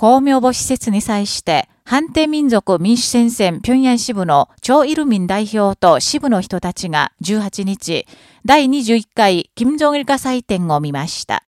公明母施設に際して、反帝民族民主戦線平壌支部の超イルミン代表と支部の人たちが18日、第21回金正日化祭典を見ました。